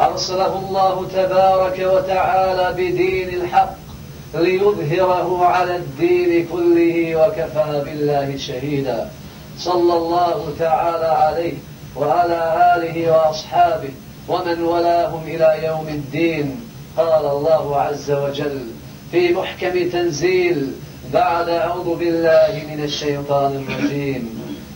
أرسله الله تبارك وتعالى بدين الحق ليظهره على الدين كله وكفى بالله شهيدا. صلى الله تعالى عليه وعلى آله وأصحابه ومن ولاهم إلى يوم الدين. قال الله عز وجل في محكم تنزيل بعد أعوذ بالله من الشيطان الرجيم.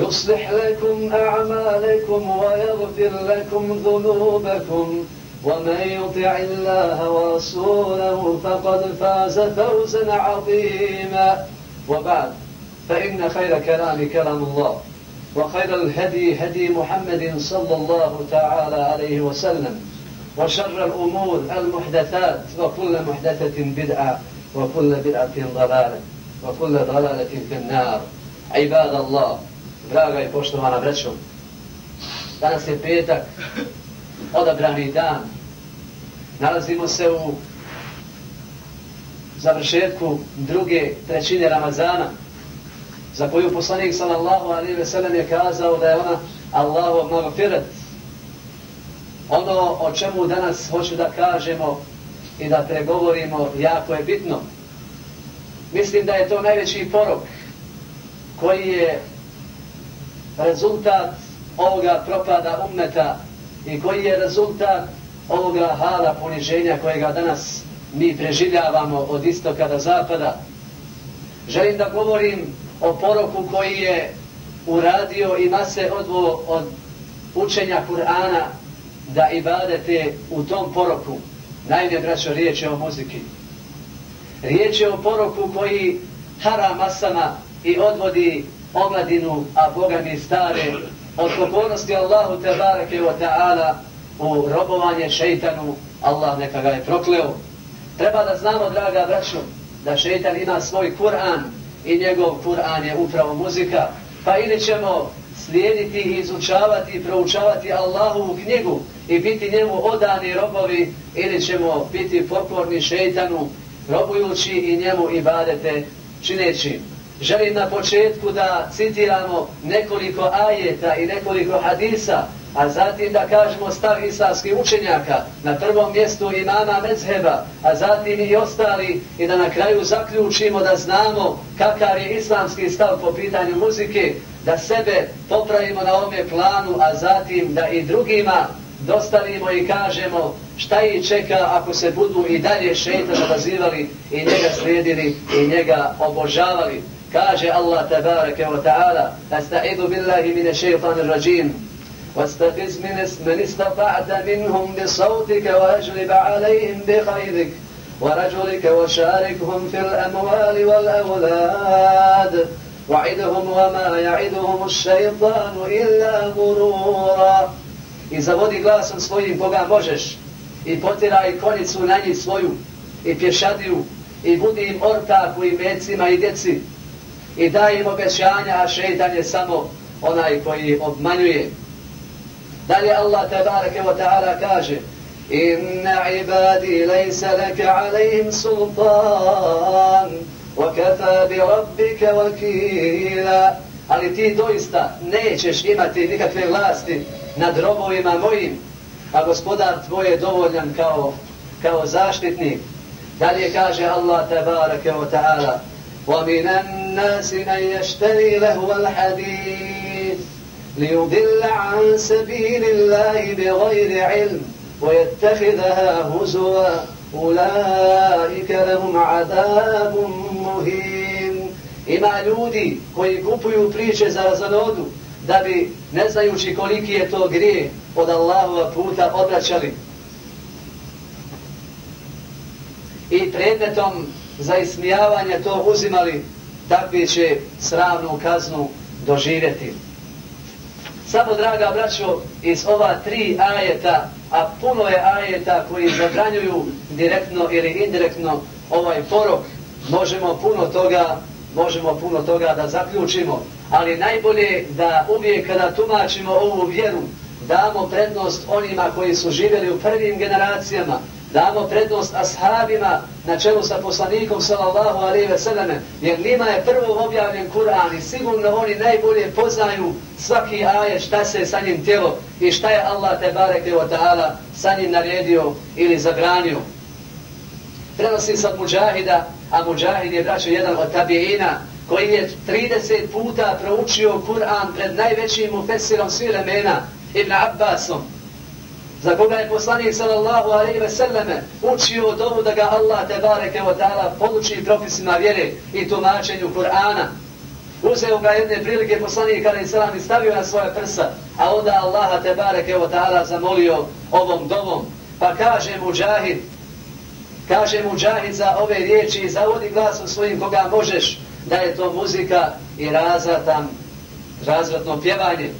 يصلح لكم أعمالكم ويغفر لكم ذنوبكم ومن يطع الله ورسوله فقد فاز فوزا عظيما. وبعد فإن خير كلام كلام الله وخير الهدي هدي محمد صلى الله تعالى عليه وسلم وشر الأمور المحدثات وكل محدثة بدعة وكل بدعة ضلالة وكل ضلالة في النار. عباد الله draga i poštovana braćo, danas je petak, odabrani dan. Nalazimo se u završetku druge trećine Ramazana, za koju poslanik sallallahu alaihi ve sellem je kazao da je ona Allahov magfirat. Ono o čemu danas hoću da kažemo i da pregovorimo jako je bitno. Mislim da je to najveći porok koji je rezultat ovoga propada ummeta i koji je rezultat ovoga hala poniženja kojega danas mi preživljavamo od istoka do zapada. Želim da govorim o poroku koji je uradio i mase odvo od učenja Kur'ana da ibadete u tom poroku. Naime, braćo, riječ je o muziki. Riječ je o poroku koji hara masama i odvodi omladinu, a Boga mi stare, od pokornosti Allahu te barake wa ta'ala u robovanje šeitanu, Allah neka ga je prokleo. Treba da znamo, draga braćo, da šeitan ima svoj Kur'an i njegov Kur'an je upravo muzika, pa ili ćemo slijediti i izučavati i proučavati Allahovu knjigu i biti njemu odani robovi ili ćemo biti pokorni šeitanu robujući i njemu ibadete čineći. Želim na početku da citiramo nekoliko ajeta i nekoliko hadisa, a zatim da kažemo stav islamskih učenjaka, na prvom mjestu imama Mezheba, a zatim i ostali, i da na kraju zaključimo da znamo kakav je islamski stav po pitanju muzike, da sebe popravimo na ovome planu, a zatim da i drugima dostavimo i kažemo šta ih čeka ako se budu i dalje šeitana bazivali i njega slijedili i njega obožavali. Kaže Allah tabaraka wa ta'ala Asta'idu billahi mine šeitanu rajim واستفز من من استطعت منهم بصوتك واجلب عليهم بخيرك ورجلك وشاركهم في الأموال والأولاد وعدهم وما يعدهم الشيطان إلا غرورا I zavodi glasom svojim koga možeš i potiraj konicu na njih svoju i pješadiju i budi im ortak u imecima i djeci i daje im obećanja, a šeitan je samo onaj koji obmanjuje. Dalje Allah tabaraka wa ta'ala kaže Inna ibadi lejsa leke alejim sultan wa kafa bi rabbika vakila ali ti doista nećeš imati nikakve vlasti nad robovima mojim a gospodar tvoj je dovoljan kao, kao zaštitnik dalje kaže Allah tabaraka wa ta'ala وَمِنَ النَّاسِ مَنْ يَشْتَرِي لَهُوَ الْحَدِيثِ لِيُضِلَّ عَنْ سَبِيلِ اللَّهِ بِغَيْرِ عِلْمٍ وَيَتَّخِذَهَا هُزُوًا أُولَٰئِكَ لَهُمْ عَذَابٌ مُهِينٌ Ima ljudi koji kupuju priče za razanodu da bi, ne znajući koliki je to grije, od Allahova puta odraćali. I predmetom za ismijavanje to uzimali, takvi će sravnu kaznu doživjeti. Samo, draga braćo, iz ova tri ajeta, a puno je ajeta koji zabranjuju direktno ili indirektno ovaj porok, možemo puno toga, možemo puno toga da zaključimo, ali najbolje da uvijek kada tumačimo ovu vjeru, damo prednost onima koji su živjeli u prvim generacijama, damo prednost ashabima na čelu sa poslanikom sallallahu alaihi ve selleme, jer njima je prvo objavljen Kur'an i sigurno oni najbolje poznaju svaki ajet šta se sa njim tijelo i šta je Allah te bareke wa ta'ala sa njim naredio ili zabranio. Prenosi sa Mujahida, a Mujahid je braćo jedan od tabiina koji je 30 puta proučio Kur'an pred najvećim ufesirom svih remena, Ibn Abbasom, za koga je poslanik sallallahu alaihi ve selleme učio dovu da ga Allah te bareke od ta'ala poduči propisima vjere i tumačenju Kur'ana. Uzeo ga jedne prilike poslanik alaihi sallam i stavio na svoje prsa, a onda Allaha te bareke od ta'ala zamolio ovom dovom. Pa kaže mu džahid, kaže mu džahid za ove riječi i zavodi glasom svojim koga možeš da je to muzika i razvratan, razvratno pjevanje.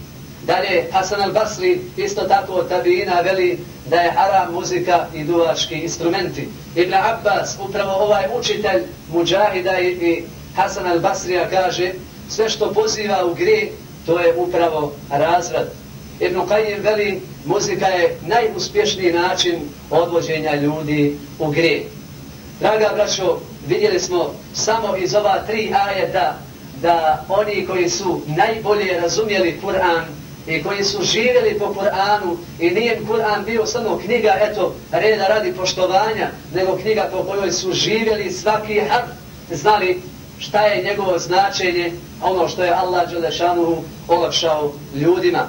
Dalje, Hasan al-Basri isto tako od tabijina veli da je haram muzika i duvački instrumenti. Ibn Abbas, upravo ovaj učitelj Mujahida i, i Hasan al-Basrija kaže sve što poziva u gri, to je upravo razrad. Ibn Qajim veli muzika je najuspješniji način odvođenja ljudi u gri. Draga braćo, vidjeli smo samo iz ova tri ajeta da oni koji su najbolje razumjeli Kur'an i koji su živjeli po Kur'anu i nije Kur'an bio samo knjiga, eto, reda radi poštovanja, nego knjiga po kojoj su živjeli svaki harf, znali šta je njegovo značenje, ono što je Allah Đelešanuhu olakšao ljudima.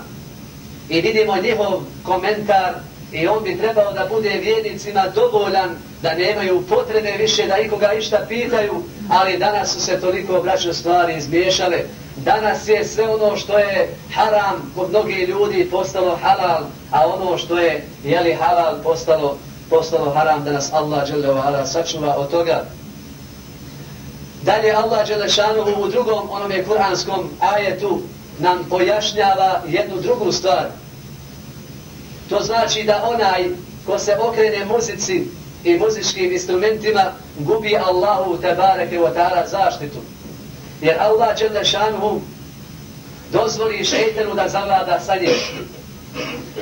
I vidimo njihov komentar i on bi trebao da bude vjednicima dovoljan da nemaju potrebe više da ikoga išta pitaju, ali danas su se toliko braćo stvari izmiješale. Danas je sve ono što je haram kod mnogi ljudi postalo halal, a ono što je jeli halal postalo, postalo haram da nas Allah ala, sačuva od toga. Dalje Allah Đelešanuhu u drugom onome kuranskom ajetu nam pojašnjava jednu drugu stvar. To znači da onaj ko se okrene muzici i muzičkim instrumentima gubi Allahu tebareke wa ta'ala zaštitu. Jer Allah će dozvoli šeitanu da zavlada sa njim.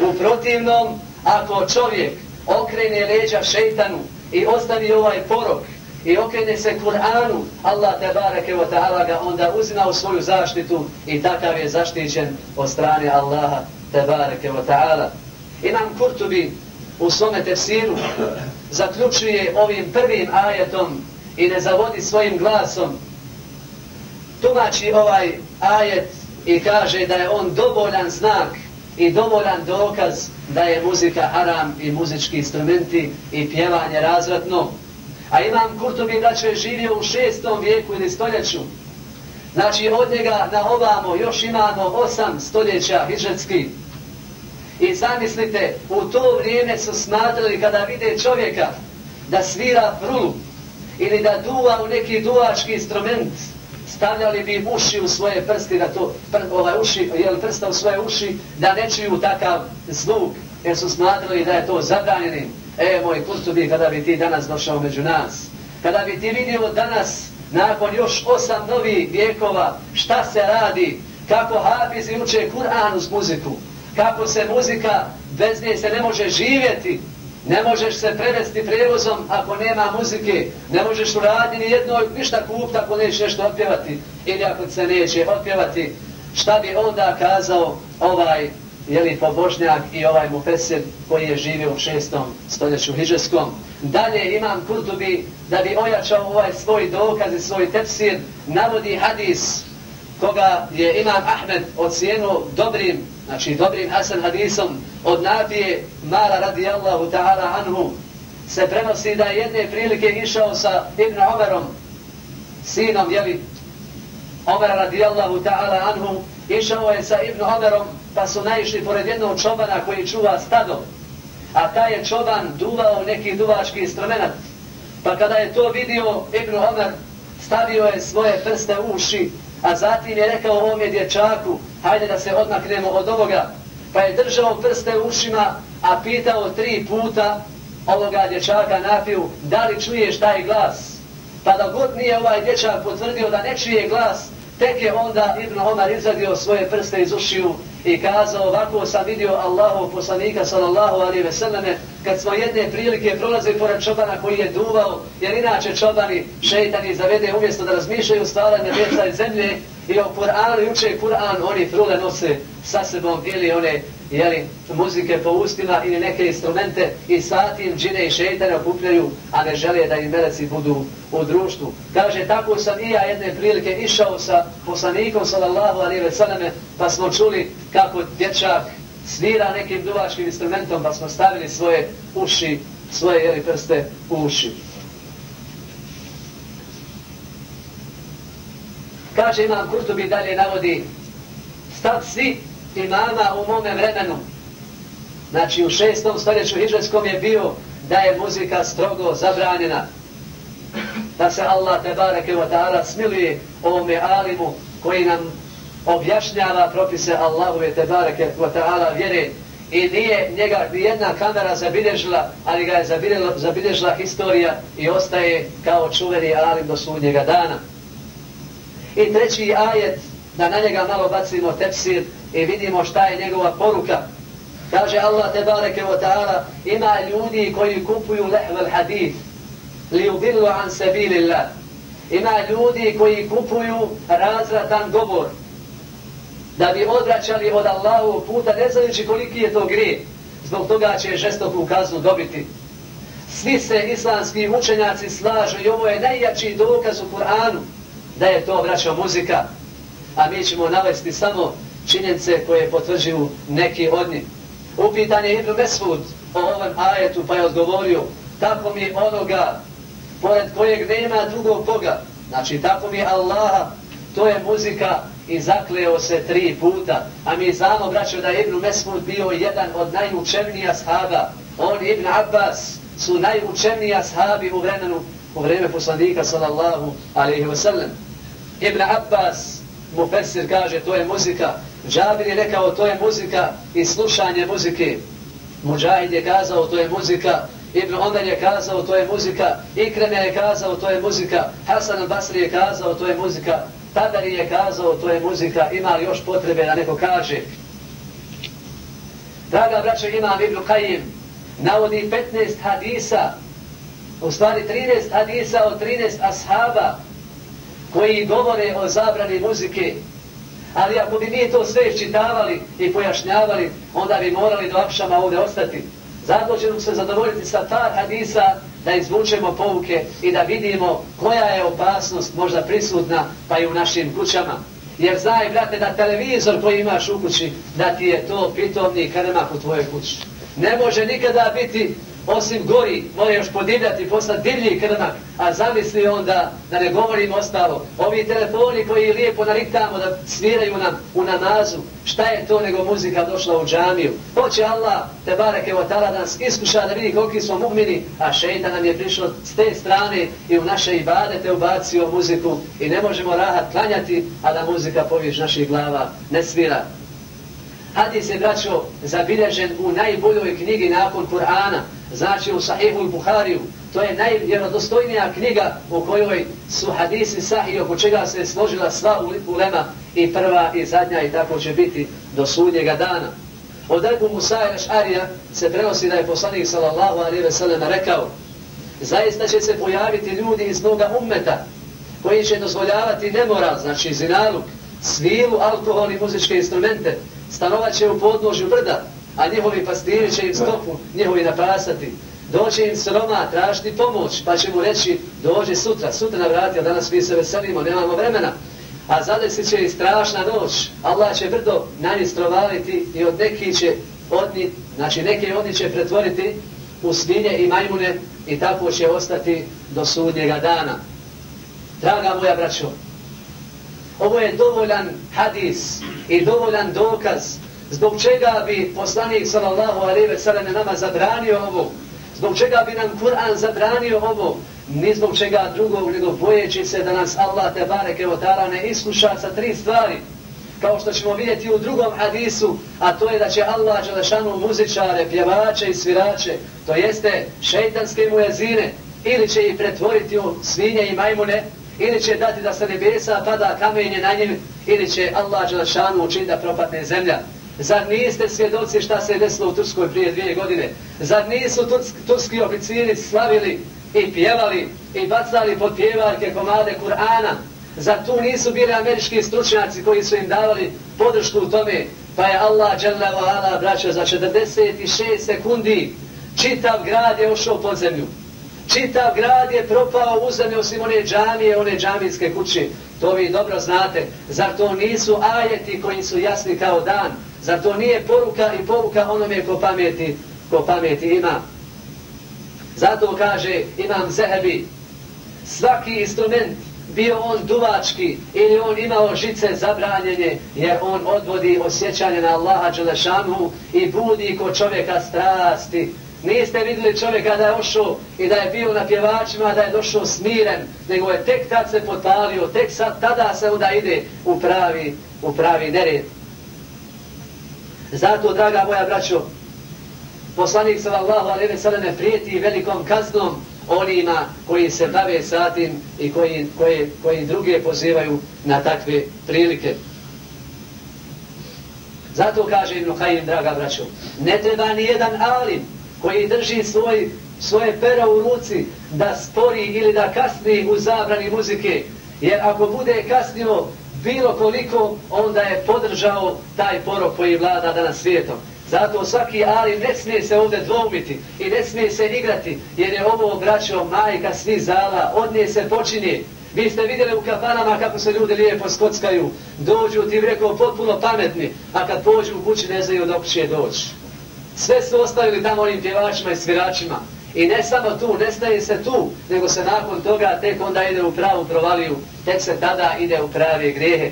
U protivnom, ako čovjek okrene leđa šeitanu i ostavi ovaj porok i okrene se Kur'anu, Allah te bareke wa ta'ala ga onda uzima u svoju zaštitu i takav je zaštićen od strane Allaha te bareke wa ta'ala. Imam Kurtubi u svome tefsiru zaključuje ovim prvim ajetom i ne zavodi svojim glasom tumači ovaj ajet i kaže da je on dovoljan znak i dovoljan dokaz da je muzika haram i muzički instrumenti i pjevanje razvratno. A imam Kurtobi braćo je živio u šestom vijeku ili stoljeću. Znači od njega na ovamo još imamo osam stoljeća hiđetskih. I zamislite, u to vrijeme su smatrali kada vide čovjeka da svira prulu ili da duva u neki duvački instrument, stavljali bi uši u svoje prsti, da to, pr, ovaj uši, jel, prsta u svoje uši, da ne čuju takav zvuk, jer su smatrali da je to zabranjeni. E, moj Kurtubi, kada bi ti danas došao među nas, kada bi ti vidio danas, nakon još osam novih vijekova, šta se radi, kako Hafiz uče Kur'an uz muziku, kako se muzika, bez nje se ne može živjeti, Ne možeš se prevesti prevozom ako nema muzike. Ne možeš u radnji ni jedno ništa kupiti ako nećeš nešto otpjevati. Ili ako se neće otpjevati. Šta bi onda kazao ovaj jeli, pobožnjak i ovaj mufesir koji je živio u šestom stoljeću Hiđeskom. Dalje imam Kurtubi da bi ojačao ovaj svoj dokaz i svoj tefsir navodi hadis koga je Imam Ahmed ocijenuo dobrim, znači dobrim Hasan hadisom od Nabije Mara radijallahu ta'ala anhu se prenosi da jedne prilike išao sa Ibn Omerom sinom, jeli, Omer radijallahu ta'ala anhu išao je sa Ibn Omerom pa su naišli pored jednog čobana koji čuva stado a taj je čoban duvao neki duvački instrument pa kada je to vidio Ibn Omer stavio je svoje prste u uši a zatim je rekao ovom je dječaku hajde da se odmaknemo od ovoga. Pa je držao prste u ušima a pitao tri puta ovoga dječaka napiju da li čuješ taj glas? Pa da god nije ovaj dječak potvrdio da ne čuje glas tek je onda Ibn Omar izadio svoje prste iz ušiju i kazao ovako sam vidio Allahov poslanika sallallahu alaihi ve selleme kad smo jedne prilike prolazili pored čobana koji je duvao jer inače čobani šeitani zavede umjesto da razmišljaju stvaranje vjeca i zemlje i o Kur'anu uče Kur'an oni frule nose sa sebom ili one jeli, muzike po ustima ili neke instrumente i satim džine i šeitane okupljaju, a ne žele da im meleci budu u društvu. Kaže, tako sam i ja jedne prilike išao sa poslanikom sallallahu alaihi ve sallame, pa smo čuli kako dječak svira nekim duvačkim instrumentom, pa smo stavili svoje uši, svoje jeli prste u uši. Kaže, imam Kurtubi dalje navodi, stav svi imama u mome vremenu. Znači u šestom stoljeću Hiđarskom je bio da je muzika strogo zabranjena. Da se Allah te bareke wa ta'ala smiluje ovome alimu koji nam objašnjava propise Allahove te bareke wa ta'ala vjere i nije njega jedna kamera zabilježila, ali ga je zabilježila, zabilježila historija i ostaje kao čuveni alim do sudnjega dana. I treći ajet, da na njega malo bacimo tefsir i vidimo šta je njegova poruka. Kaže Allah te bareke wa ta'ala ima ljudi koji kupuju lehvel hadith li udillu an sabilillah. Ima ljudi koji kupuju razratan govor da bi odvraćali od Allahu puta ne znajući koliki je to grije. Zbog toga će žestoku kaznu dobiti. Svi se islamski učenjaci slažu i ovo je najjači dokaz u Kur'anu da je to vraćao muzika. A mi ćemo navesti samo činjenice koje potvrđuju neki od njih. Upitan je Ibn Mesud o ovom ajetu pa je odgovorio tako mi onoga pored kojeg nema drugog Boga. Znači tako mi Allaha to je muzika i zakleo se tri puta. A mi znamo, braćo, da je Ibn Mesud bio jedan od najučevnija shaba. On Ibn Abbas su najučevnija shabi u vremenu, u vreme poslanika sallallahu alaihi wa sallam. Ibn Abbas, Mufesir kaže, to je muzika Džabir je rekao to je muzika i slušanje muzike. Mujahid je kazao to je muzika. Ibn Omer je kazao to je muzika. Ikrem je kazao to je muzika. Hasan al-Basri je kazao to je muzika. Tabari je kazao to je muzika. Ima li još potrebe da neko kaže? Draga braćo, imam Ibn Qajim. Navodi 15 hadisa. U stvari 13 hadisa od 13 ashaba koji govore o zabrani muzike. Ali ako bi mi to sve iščitavali i pojašnjavali, onda bi morali do akšama ovdje ostati. Zato ćemo se zadovoljiti sa par hadisa da izvučemo pouke i da vidimo koja je opasnost možda prisutna pa i u našim kućama. Jer znaj, brate, da televizor koji imaš u kući, da ti je to pitovni krmak u tvojoj kući. Ne može nikada biti osim gori, mora još podivljati, postati divlji krmak, a zamisli onda, da ne govorim ostalo, ovi telefoni koji lijepo nariktamo da sviraju nam u namazu, šta je to nego muzika došla u džamiju? Hoće Allah, te barek evo tala nas iskuša da vidi koliki smo mu'mini, a šeitan nam je prišlo s te strane i u naše ibadete ubacio muziku i ne možemo rahat klanjati, a da muzika poviješ naših glava ne svira. Hadis je, braćo, zabilježen u najboljoj knjigi nakon Kur'ana, znači u Sahihu Buhariju. To je najvjerodostojnija knjiga u kojoj su hadisi sahih, oko čega se složila sva ulema i prva i zadnja i tako će biti do sudnjega dana. Od Ebu Musa i Ašarija se prenosi da je poslanik sallallahu alaihi ve sellem rekao zaista će se pojaviti ljudi iz moga ummeta koji će dozvoljavati nemoral, znači zinaluk, svilu, alkohol i muzičke instrumente, stanovat će u podnožju brda, a njihovi pastiri će im stopu njihovi napasati. Doće im sroma, tražiti pomoć, pa će mu reći, dođe sutra, sutra na vrati, a danas mi se veselimo, nemamo vremena. A zadesit će i strašna noć, Allah će brdo na njih strovaliti i od neki će od njih, znači neke od njih će pretvoriti u svinje i majmune i tako će ostati do sudnjega dana. Draga moja braćo, ovo je dovoljan hadis i dovoljan dokaz zbog čega bi poslanik sallallahu alejhi ve sellem nama zabranio ovo? Zbog čega bi nam Kur'an zabranio ovo? Ni zbog čega drugog nego bojeći se da nas Allah te bareke od ne iskuša sa tri stvari. Kao što ćemo vidjeti u drugom hadisu a to je da će Allah dželešanu muzičare, pjevače i svirače to jeste šeitanske mujezine ili će ih pretvoriti u svinje i majmune ili će dati da se nebesa pada kamenje na njim, ili će Allah Đelešanu učiniti da propadne zemlja. Zar niste svjedoci šta se desilo u Turskoj prije dvije godine? Zar nisu turski oficiri slavili i pjevali i bacali pod pjevarke komade Kur'ana? Zar tu nisu bili američki stručnjaci koji su im davali podršku u tome? Pa je Allah Đelešanu braćo za 46 sekundi čitav grad je ušao pod zemlju. Čitav grad je propao u zemlju osim one džamije, one džamijske kuće. To vi dobro znate. Zar to nisu ajeti koji su jasni kao dan? Zar to nije poruka i poruka onome ko pameti, ko pameti ima? Zato kaže imam zehebi, svaki instrument, bio on duvački ili on imao žice zabranjenje, jer on odvodi osjećanje na Allaha Đelešanu i budi ko čovjeka strasti, Niste vidjeli čovjeka da je ošao i da je bio na pjevačima, da je došao smiren, nego je tek tad se potalio, tek sad tada se onda ide u pravi, u pravi nered. Zato, draga moja braćo, poslanik sallallahu alaihi sallam ne prijeti velikom kaznom onima koji se bave sa tim i koji, koji, koji druge pozivaju na takve prilike. Zato kaže Ibn Kajim, draga braćo, ne treba ni jedan alim koji drži svoj, svoje pera u ruci da spori ili da kasni u zabrani muzike. Jer ako bude kasnio bilo koliko, onda je podržao taj porok koji vlada danas svijetom. Zato svaki ali ne smije se ovdje dvomiti i ne smije se igrati, jer je ovo obraćao majka svi zala, od nje se počinje. Vi ste vidjeli u kafanama kako se ljudi lijepo skockaju, dođu ti rekao potpuno pametni, a kad pođu u kući ne znaju dok će doći. Sve su ostavili tamo onim pjevačima i sviračima. I ne samo tu, ne staje se tu, nego se nakon toga tek onda ide u pravu provaliju, tek se tada ide u prave grijehe.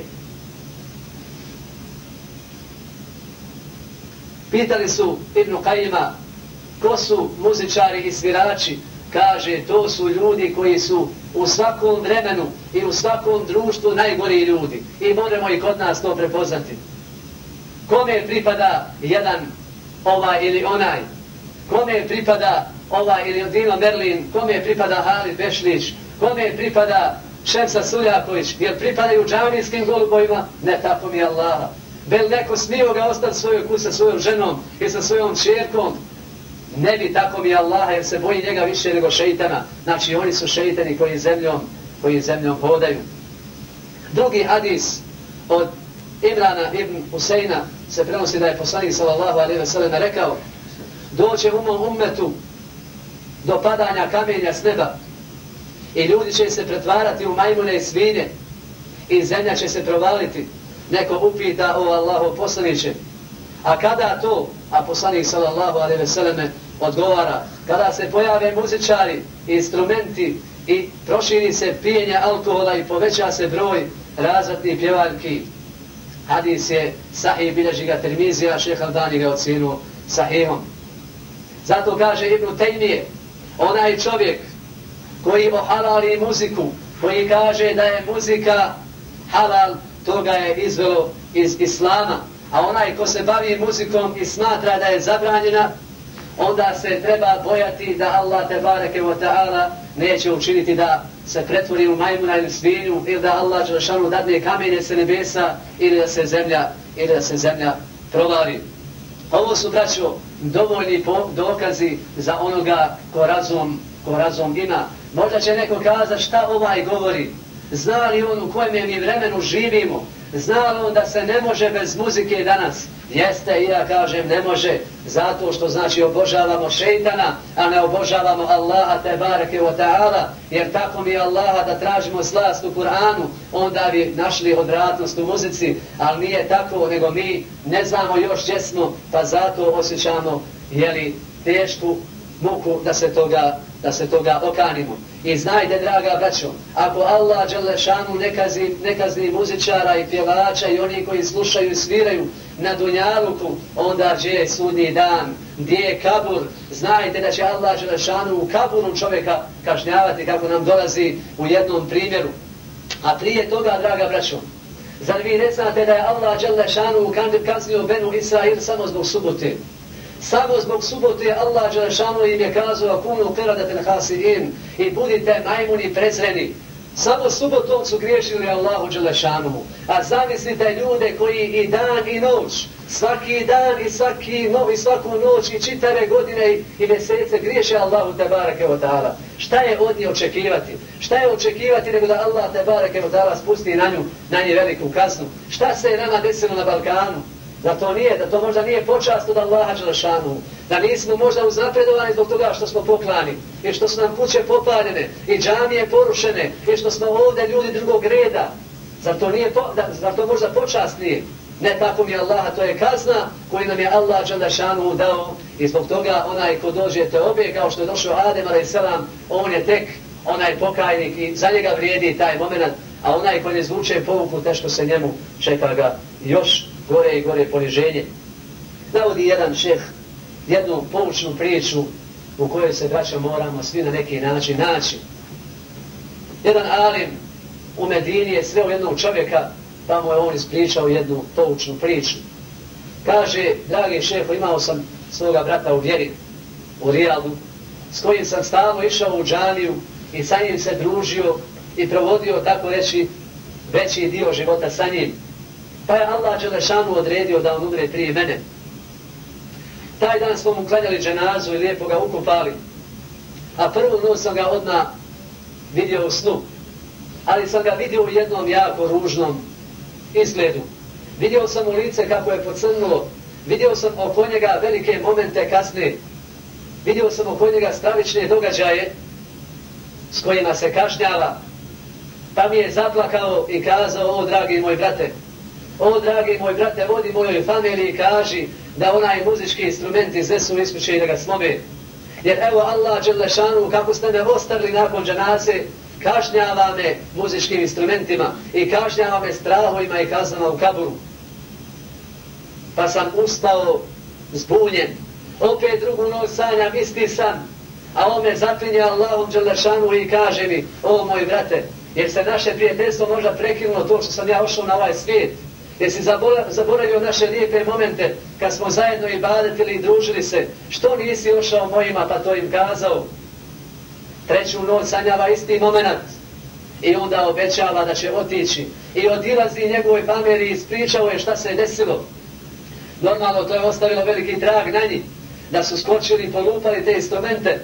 Pitali su Ibn Kajima, ko su muzičari i svirači? Kaže, to su ljudi koji su u svakom vremenu i u svakom društvu najgori ljudi. I moramo i kod nas to prepoznati. Kome pripada jedan ovaj ili onaj, kome pripada ova ili Dino Merlin, kome pripada Halid Bešlić, kome pripada Šemsa Suljaković, jer pripadaju džavnijskim golubojima, ne tako mi Allaha. Bel neko smio ga ostati svojoj kus sa svojom ženom i sa svojom čerkom, ne bi tako mi Allaha, jer se boji njega više nego šeitana. Znači oni su šeitani koji zemljom, koji zemljom hodaju. Drugi hadis od Imrana ibn Huseina se prenosi da je poslanik sallallahu alaihi ve sellem rekao doće u mom ummetu do padanja kamenja s neba. I ljudi će se pretvarati u majmune i svinje. I zemlja će se provaliti. Neko upita o Allahu poslaniće a kada to? A poslanik sallallahu alaihi ve selleme odgovara kada se pojave muzičari instrumenti i proširi se pijenje alkohola i poveća se broj razvratnih pjevaljki. Hadis je sahih bilježi ga termizija, šeha Aldani ga ocinu sahihom. Zato kaže Ibn Tejmije, onaj čovjek koji ohalali muziku, koji kaže da je muzika halal, toga je izvelo iz Islama. A onaj ko se bavi muzikom i smatra da je zabranjena, onda se treba bojati da Allah te bareke wa ta'ala neće učiniti da se pretvori u majmuna ili svinju ili da Allah Đelšanu dadne kamene se nebesa ili da se zemlja ili da se zemlja provari. Ovo su, braćo, dovoljni dokazi za onoga ko razum, ko razum ima. Možda će neko kazati šta ovaj govori. Zna li on u kojem mi vremenu živimo? Znalo on da se ne može bez muzike danas? Jeste i ja kažem ne može zato što znači obožavamo šeitana, a ne obožavamo Allaha te bareke wa ta'ala, jer tako mi je Allaha da tražimo slast u Kur'anu, onda bi našli odvratnost u muzici, ali nije tako, nego mi ne znamo još gdje smo, pa zato osjećamo jeli, tešku muku da se toga da se toga okanimo. I znajte, draga braćo, ako Allah Đelešanu ne kazni, ne kazni muzičara i pjevača i oni koji slušaju i sviraju na Dunjaluku, onda gdje je sudnji dan, gdje je kabur, znajte da će Allah Đelešanu u kaburu čovjeka kažnjavati kako nam dolazi u jednom primjeru. A prije toga, draga braćo, zar vi ne znate da je Allah Đalešanu kaznio Benu Israil samo zbog subote? Samo zbog subote Allah Đelešanu im je kazao kunu qiradatil hasirin i budite najmuni prezreni. Samo subotom su griješili Allahu Đelešanu. A zamislite ljude koji i dan i noć, svaki dan i svaki no, i svaku noć i čitave godine i mesece griješe Allahu Tebareke od ta'ala. Šta je od nje očekivati? Šta je očekivati nego da Allah Tebareke od ta'ala spusti na nju, na nje veliku kaznu? Šta se je nama desilo na Balkanu? Da to nije, da to možda nije počast od Allaha Đelešanu. Da nismo možda uznapredovani zbog toga što smo poklani. I što su nam kuće popaljene. I džamije porušene. I što smo ovdje ljudi drugog reda. Zar to, nije, da, zar to možda počast nije? Ne tako mi Allaha, to je kazna koju nam je Allah Đelešanu dao. I zbog toga onaj ko dođe te obje, kao što je došao Adem, ali selam, on je tek onaj pokajnik i za njega vrijedi taj moment. A onaj ko ne zvuče povuku, teško se njemu čeka ga još gore i gore poniženje. Navodi jedan šeh jednu poučnu priču u kojoj se braća moramo svi na neki način naći. Jedan alim u Medini je sve u jednog čovjeka, pa mu je on ispričao jednu poučnu priču. Kaže, dragi šeho, imao sam svoga brata u vjeri, u Rijalu, s kojim sam stalno išao u džaniju i sa njim se družio i provodio, tako reći, veći dio života sa njim. Pa je Allah Đelešanu odredio da on umre prije mene. Taj dan smo mu klanjali dženazu i lijepo ga ukupali. A prvu noć sam ga odmah vidio u snu. Ali sam ga vidio u jednom jako ružnom izgledu. Vidio sam u lice kako je pocrnulo. Vidio sam oko njega velike momente kasne. Vidio sam oko njega stravične događaje s kojima se kašnjava. Pa mi je zaplakao i kazao, o dragi moj brate, O, dragi moj brate, vodi mojoj familiji i kaži da onaj muzički instrument iznesu iskuće i da ga slome. Jer evo Allah Đelešanu, kako ste me ostavili nakon džanaze, kažnjava me muzičkim instrumentima i kažnjava me strahovima i kaznama u kaburu. Pa sam ustao zbunjen. Opet drugu noć sanjam, isti san. A on me zaklinje Allahom Đelešanu i kaže mi, o moj brate, jer se naše prijateljstvo možda prekinulo to što sam ja ošao na ovaj svijet. Jesi zaboravio naše lijepe momente kad smo zajedno i badetili i družili se. Što nisi ošao mojima pa to im kazao? Treću noć sanjava isti moment. I onda obećava da će otići. I odilazi njegovoj familiji i ispričao je šta se je desilo. Normalno to je ostavilo veliki trag na njih. Da su skočili i polupali te instrumente.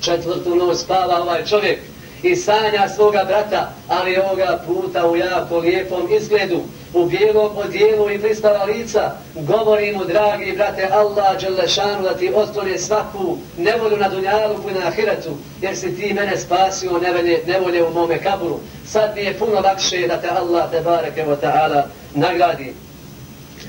Četvrtu noć spava ovaj čovjek i sanja svoga brata, ali ovoga puta u jako lijepom izgledu, u bijelom odijelu i pristava lica, govori mu, dragi brate, Allah Đelešanu, da ti otklone svaku nevolju na dunjalu i na ahiretu, jer si ti mene spasio nevolje, nevolje u mome kaburu. Sad mi je puno lakše da te Allah, te bareke wa ta'ala, nagradi.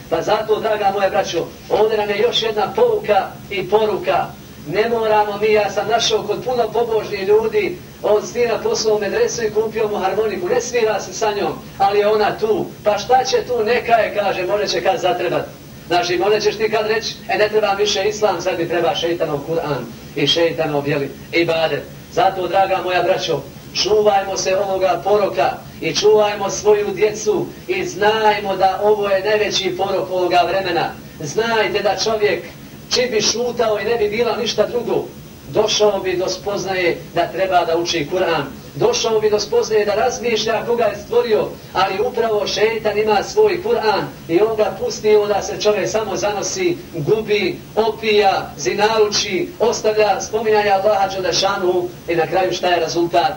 Pa zato, draga moje braćo, ovdje nam je još jedna pouka i poruka. Ne moramo mi, ja sam našao kod puno pobožnih ljudi, on svira posao u medresu i kupio mu harmoniku, ne svira se sa njom, ali je ona tu. Pa šta će tu, neka je, kaže, može će kad zatrebat. Znači, može ćeš ti kad reći, e ne treba više islam, sad mi treba šeitanov Kur'an i šeitanov, jeli, ibadet. Zato, draga moja braćo, čuvajmo se ovoga poroka i čuvajmo svoju djecu i znajmo da ovo je najveći porok ovoga vremena. Znajte da čovjek, či bi šutao i ne bi bila ništa drugo, došao bi do spoznaje da treba da uči Kur'an. Došao bi do spoznaje da razmišlja koga je stvorio, ali upravo šeitan ima svoj Kur'an i on ga pusti da se čovjek samo zanosi, gubi, opija, zinaruči, ostavlja spominjanja Allaha Đelešanu i na kraju šta je rezultat?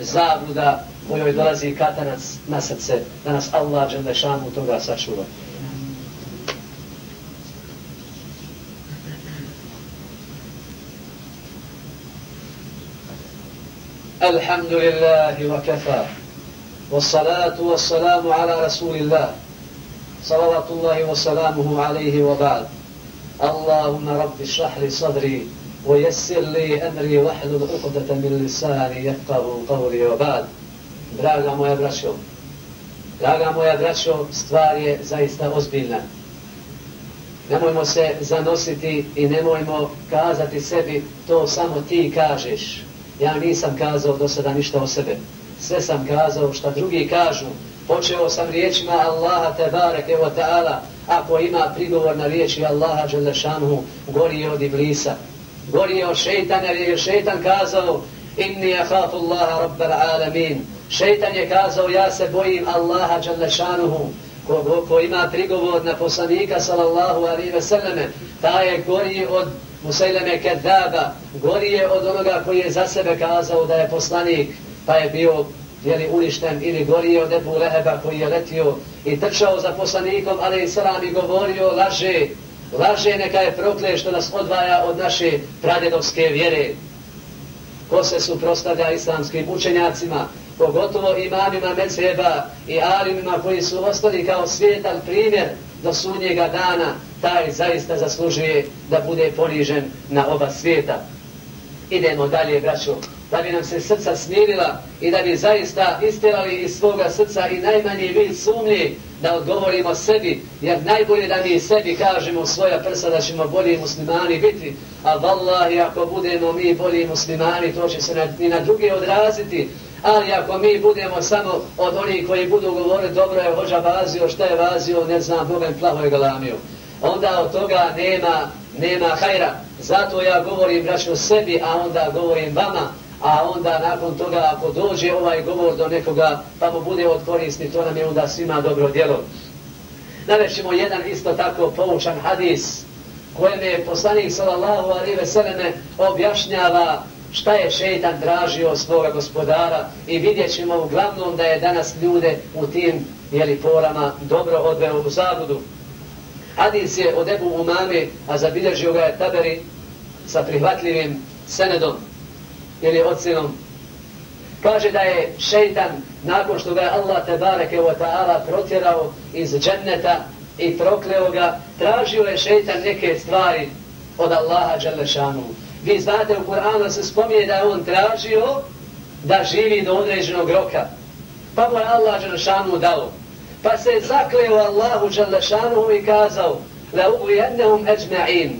Zabluda kojoj dolazi katanac na srce, da nas Allah Đelešanu toga sačuva. الحمد لله وكفى والصلاة والسلام على رسول الله صلوات الله وسلامه عليه وبعد اللهم رب اشرح لي صدري ويسر لي أمري واحلل عقدة من لساني يفقه قولي وبعد Draga moja braćo, draga moja braćo, stvar je zaista ozbiljna. Nemojmo se zanositi i nemojmo kazati sebi to samo ti kažeš. Ja nisam kazao do sada ništa o sebe. Sve sam kazao šta drugi kažu. Počeo sam riječima Allaha tebareke wa ta'ala. Ako ima prigovor na riječi Allaha Đelešanuhu, gori je od Iblisa. Gori je od šeitana, jer je šeitan kazao Inni ahafu Allaha rabbal alamin. Šeitan je kazao, ja se bojim Allaha Đelešanuhu. Ko, ko ima prigovor na poslanika sallallahu alaihi ve selleme, ta je gori od Musaileme Kedaba gorije od onoga koji je za sebe kazao da je poslanik, pa je bio jeli, uništen ili gorije od Ebu Leheba koji je letio i trčao za poslanikom, ali i sram i govorio laže, laže neka je prokle što nas odvaja od naše pradjedovske vjere. Ko se suprostavlja islamskim učenjacima, pogotovo imamima Meceba i alimima koji su ostali kao svijetan primjer do sudnjega dana, taj zaista zaslužuje da bude ponižen na oba svijeta. Idemo dalje, braćo, da bi nam se srca smirila i da bi zaista istirali iz svoga srca i najmanji vid sumnje da odgovorimo sebi, jer najbolje da mi sebi kažemo svoja prsa da ćemo bolji muslimani biti, a vallahi ako budemo mi bolji muslimani, to će se na, i na druge odraziti, ali ako mi budemo samo od onih koji budu govoriti dobro je hođa vazio, šta je vazio, ne znam, Boga plavo plaho je galamio onda od toga nema, nema hajra. Zato ja govorim braću sebi, a onda govorim vama, a onda nakon toga ako dođe ovaj govor do nekoga pa mu bude od koristi, to nam je onda svima dobro djelo. Navećemo jedan isto tako poučan hadis kojem je poslanik sallallahu alaihi ve selleme objašnjava šta je šeitan tražio svoga gospodara i vidjet ćemo uglavnom da je danas ljude u tim jeli, porama dobro odveo u zabudu. Hadis je od Ebu Umame, a zabilježio ga je Taberi sa prihvatljivim senedom ili ocenom. Kaže da je šeitan, nakon što ga je Allah tebareke wa ta'ala protjerao iz dženneta i prokleo ga, tražio je šeitan neke stvari od Allaha Đelešanu Vi znate u Kur'anu se spominje da je on tražio da živi do određenog roka. Pa mu je Allah Đelešanu dao. Pa se je zakleo Allahu Đelešanu i kazao La uglijennehum eđma'in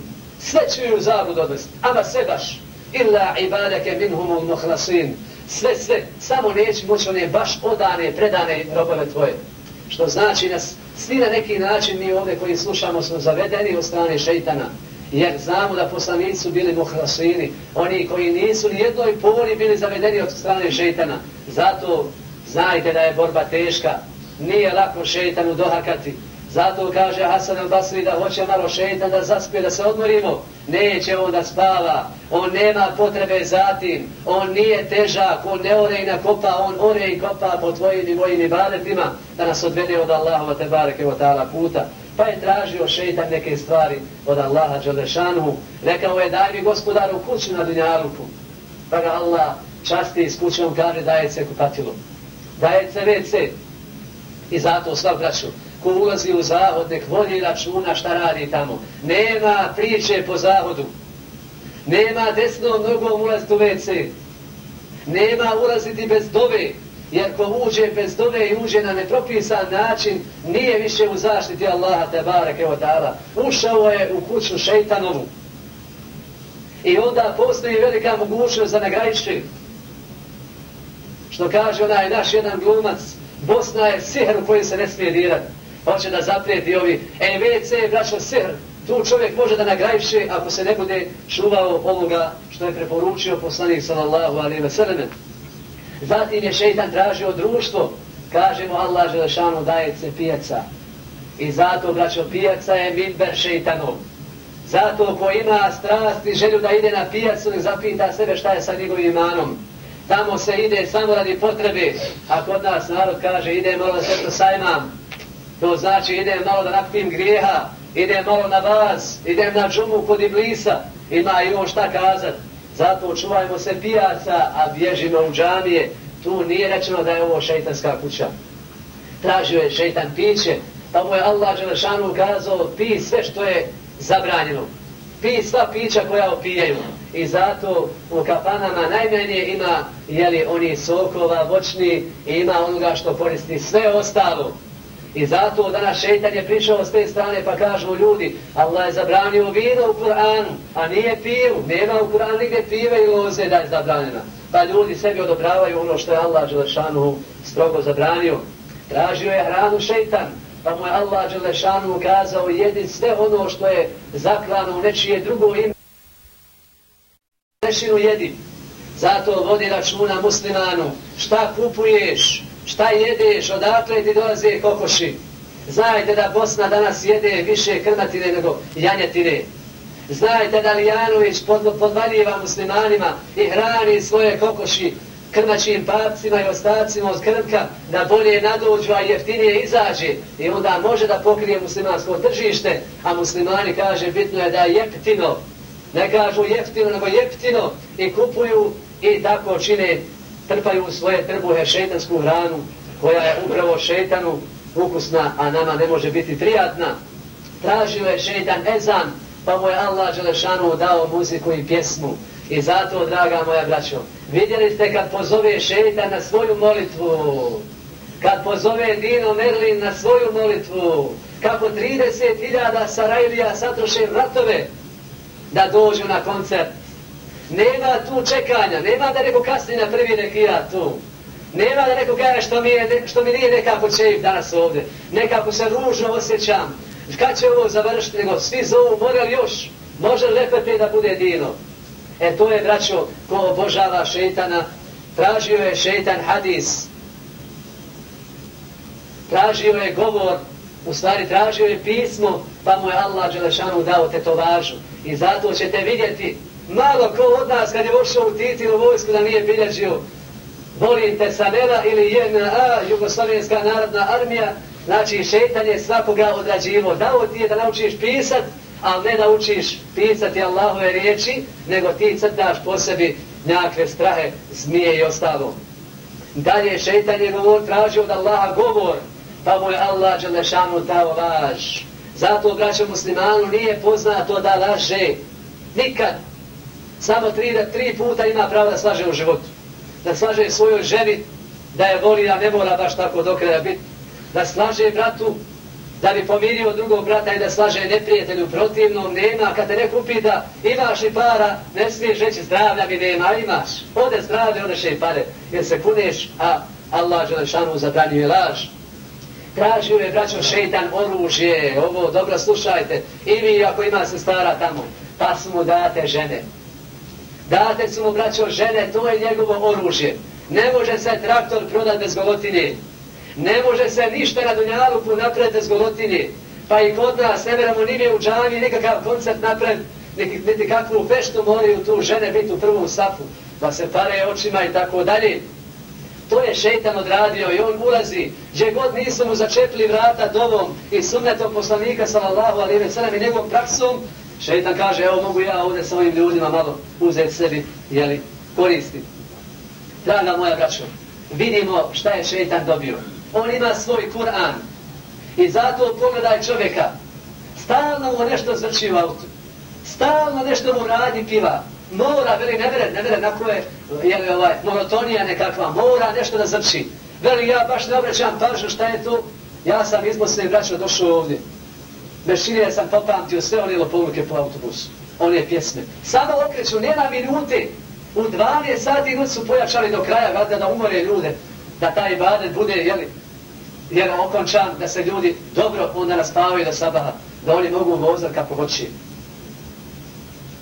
Sve ću ju zabud odvesti, ama sve baš. Illa ibadake minhumul muhlasin Sve, sve, samo neći moći one baš odane, predane robove tvoje. Što znači nas svi na neki način mi ovdje koji slušamo smo zavedeni od strane šeitana jer znamo da poslanici su bili muhlasini, oni koji nisu ni jednoj pori bili zavedeni od strane šeitana. Zato znajte da je borba teška, nije lako šeitanu dohakati. Zato kaže Hasan al-Basri da hoće malo šeitan da zaspije, da se odmorimo. Neće on da spava. On nema potrebe za tim. On nije težak. On ne ore i nakopa. On ore i kopa po tvojim i mojim ibadetima da nas odvede od Allahova te bareke od ta'ala puta. Pa je tražio šeitan neke stvari od Allaha Đelešanu. Rekao je daj mi gospodaru kuću na dunjaluku. Pa ga Allah časti s kućom kaže daje se kupatilu. Daje se WC. I zato sva braću, ko ulazi u zahod, nek vodi računa šta radi tamo. Nema priče po zahodu. Nema desnom nogom ulaziti u WC. Nema ulaziti bez dove. Jer ko uđe bez dove i uđe na nepropisan način, nije više u zaštiti Allaha te bareke od ta'ala. Ušao je u kuću šeitanovu. I onda postoji velika mogućnost za nagrajišće. Što kaže onaj naš jedan glumac, Bosna je sihr u koji se ne smije dirati. Hoće da zaprijeti ovi, e, WC je braćo sihr. tu čovjek može da nagrajiše ako se ne bude čuvao ovoga što je preporučio poslanik sallallahu alaihi wa sallam. Zatim je šeitan tražio društvo, kažemo Allah Želešanu daje se pijaca. I zato, braćo, pijaca je minber šeitanov. Zato ko ima strast i želju da ide na pijacu, ne zapita sebe šta je sa njegovim imanom. Tamo se ide samo radi potrebe, a kod nas narod kaže ide malo da se to sajmam. To znači ide malo da napim grijeha, ide malo na vas, idem na džumu kod iblisa, ima i on šta kazat. Zato čuvajmo se pijaca, a bježimo u džamije. Tu nije rečeno da je ovo šeitanska kuća. Tražio je šeitan piće, pa mu je Allah Đelešanu kazao, pi sve što je zabranjeno. Pi sva pića koja opijaju. I zato u kapanama najmanje ima jeli, oni sokova, voćni, i ima onoga što koristi sve ostalo. I zato danas šeitan je prišao s te strane pa kažu ljudi Allah je zabranio vino u Kur'anu, a nije pivu. Nema u Kur'anu nigde pive i loze da je zabranjena. Pa ljudi sebi odobravaju ono što je Allah Đelešanu strogo zabranio. Tražio je hranu šeitan, pa mu je Allah Đelešanu ukazao jedi sve ono što je zaklano u nečije drugo ime. Nešinu jedi. Zato vodi računa muslimanu. Šta kupuješ? Šta jedeš? Odakle ti dolaze kokoši? Znajte da Bosna danas jede više krmatine nego janjetine. Znajte da Lijanović podvaljiva muslimanima i hrani svoje kokoši krmačim papcima i ostacima od krmka da bolje nadođu, a jeftinije izađe. I onda može da pokrije muslimansko tržište, a muslimani kaže bitno je da je jeftino. Ne kažu jeftino, nego jeftino i kupuju i tako čine, trpaju u svoje trbuhe šetansku hranu koja je upravo šetanu ukusna, a nama ne može biti prijatna. Tražio je šetan ezan, pa mu je Allah Želešanu dao muziku i pjesmu. I zato, draga moja braćo, vidjeli ste kad pozove šeitan na svoju molitvu, kad pozove Dino Merlin na svoju molitvu, kako 30.000 Sarajlija satroše vratove da dođu na koncert. Nema tu čekanja, nema da neko kasni na prvi nekija tu. Nema da neko kaže što mi, je, što mi nije nekako čejiv danas ovdje. Nekako se ružno osjećam. Kad će ovo završiti, nego svi zovu, mora li još? Može lepete da bude Dino? E to je, braćo, ko obožava šeitana, tražio je šeitan hadis, tražio je govor, u stvari tražio je pismo, pa mu je Allah Đelešanu dao tetovažu. I zato ćete vidjeti, malo ko od nas kad je ušao u titilu vojsku da nije bilježio, volim te sa ili JNA, Jugoslovenska narodna armija, znači šeitan je svakoga odrađivo. Dao ti je da naučiš pisat, ali ne da učiš pisati Allahove riječi, nego ti crtaš po sebi nekakve strahe, zmije i ostalo. Dalje šetan je govor tražio od Allaha govor, pa mu je Allah Đelešanu dao laž. Zato, braćo muslimanu, nije poznato da laže. Nikad. Samo tri, da, tri puta ima pravo da slaže u životu. Da slaže svojoj ženi, da je voli, a ne mora baš tako do kraja biti. Da slaže bratu, da bi pomirio drugog brata i da slaže neprijatelju protivnom, nema, kad te neko upita, imaš li para, ne smiješ reći zdravlja mi nema, imaš. Ode zdravlje, odeš i pare, jer se puneš, a Allah Želešanu zabranjuje laž. Tražio je braćo šeitan oružje, ovo dobro slušajte, i vi ako ima se stara tamo, pa su mu date žene. Date su mu braćo žene, to je njegovo oružje. Ne može se traktor prodati bez golotine. Ne može se ništa na Dunjaluku napraviti bez golotine. Pa i kod nas ne veramo ni u džami, nikakav koncert napred, niti kakvu feštu moraju tu žene biti u prvom sapu, da se pare očima i tako dalje. To je šeitan odradio i on ulazi. Gdje god nisu mu začepili vrata dovom i sunnetom poslanika sallallahu alaihi ve sallam i njegovom praksom, šeitan kaže, evo mogu ja ovdje sa ovim ljudima malo uzeti sebi, jeli, koristiti. Draga moja braćo, vidimo šta je šeitan dobio on ima svoj Kur'an. I zato pogledaj čovjeka, stalno mu nešto zvrči u autu. Stalno nešto mu radi piva. Mora, veli, ne vere, ne vere, na koje, je li ovaj, monotonija nekakva, mora nešto da zvrči. Veli, ja baš ne obraćam pažnju, šta je to? Ja sam iz Bosne braćo došao ovdje. Bez činije sam popamtio sve one lopovluke po autobusu. One pjesme. Samo okreću, nema minute. U 12 sati noć su pojačali do kraja, valjda da umore ljude. Da taj ibadet bude, jeli, jer okončan da se ljudi dobro onda naspavaju do sabaha. da oni mogu vozati kako hoće.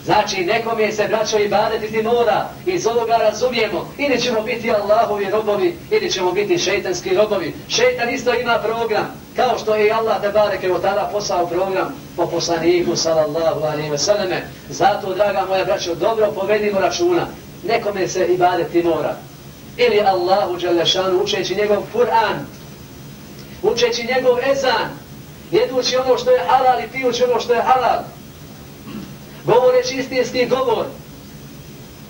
Znači, nekom je se braćo i badetiti mora. Iz ovoga razumijemo. Ili ćemo biti Allahovi robovi, ili ćemo biti šeitanski robovi. Šeitan isto ima program. Kao što je Allah te bareke od tada poslao program po poslaniku, sallallahu alaihi ve selleme. Zato, draga moja braćo, dobro povedimo računa. Nekome se i mora. Ili Allahu Đalešanu učeći njegov Kur'an. Učeći njegov ezan. Jedući ono što je halal i pijući ono što je halal govoreći istinski govor,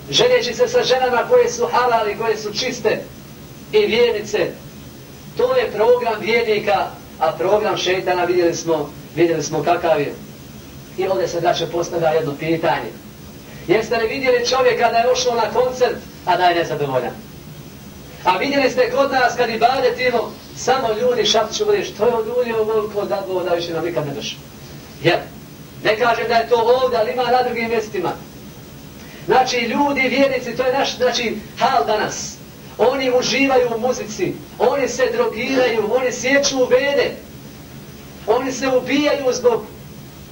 ženeći se sa ženama koje su halal i koje su čiste i vjernice, to je program vjernika, a program šeitana vidjeli smo, vidjeli smo kakav je. I ovdje se daće postavlja jedno pitanje. Jeste li vidjeli čovjeka da je ošlo na koncert, a da je nezadovoljan? A vidjeli ste kod nas kad i badetimo, samo ljudi šapću, što je od ljudi ovoliko da bo da više nam nikad ne došlo. Jer, Ne kažem da je to ovdje, ali ima na drugim mjestima. Znači, ljudi, vjernici, to je naš znači, hal danas. Oni uživaju u muzici, oni se drogiraju, oni sjeću u vede. Oni se ubijaju zbog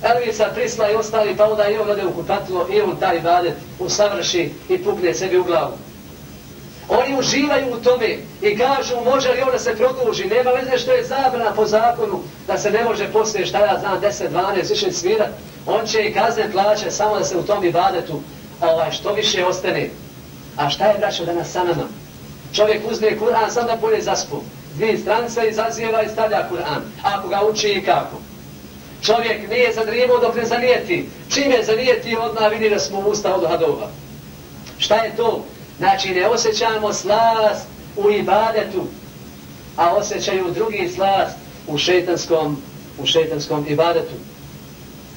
Elvisa, Prisla i ostali, pa onda i on ode u kupatilo i on taj badet usavrši i pukne sebi u glavu. Oni uživaju u tome i kažu može li ona se produži. Nema veze što je zabrana po zakonu da se ne može poslije šta ja znam 10, 12, više svira, On će i kazne plaće samo da se u tom ibadetu ovaj, što više ostane. A šta je braćo danas sa nama? Čovjek uzme Kur'an sam da bolje zaspu. Dvije i izazijeva i stavlja Kur'an. Ako ga uči i kako. Čovjek nije zadrijevo dok ne zanijeti. Čim je zanijeti odmah vidi da smo usta od hadova. Šta je to? Znači ne osjećamo slast u ibadetu, a osjećaju drugi slast u šetanskom, u šetanskom ibadetu.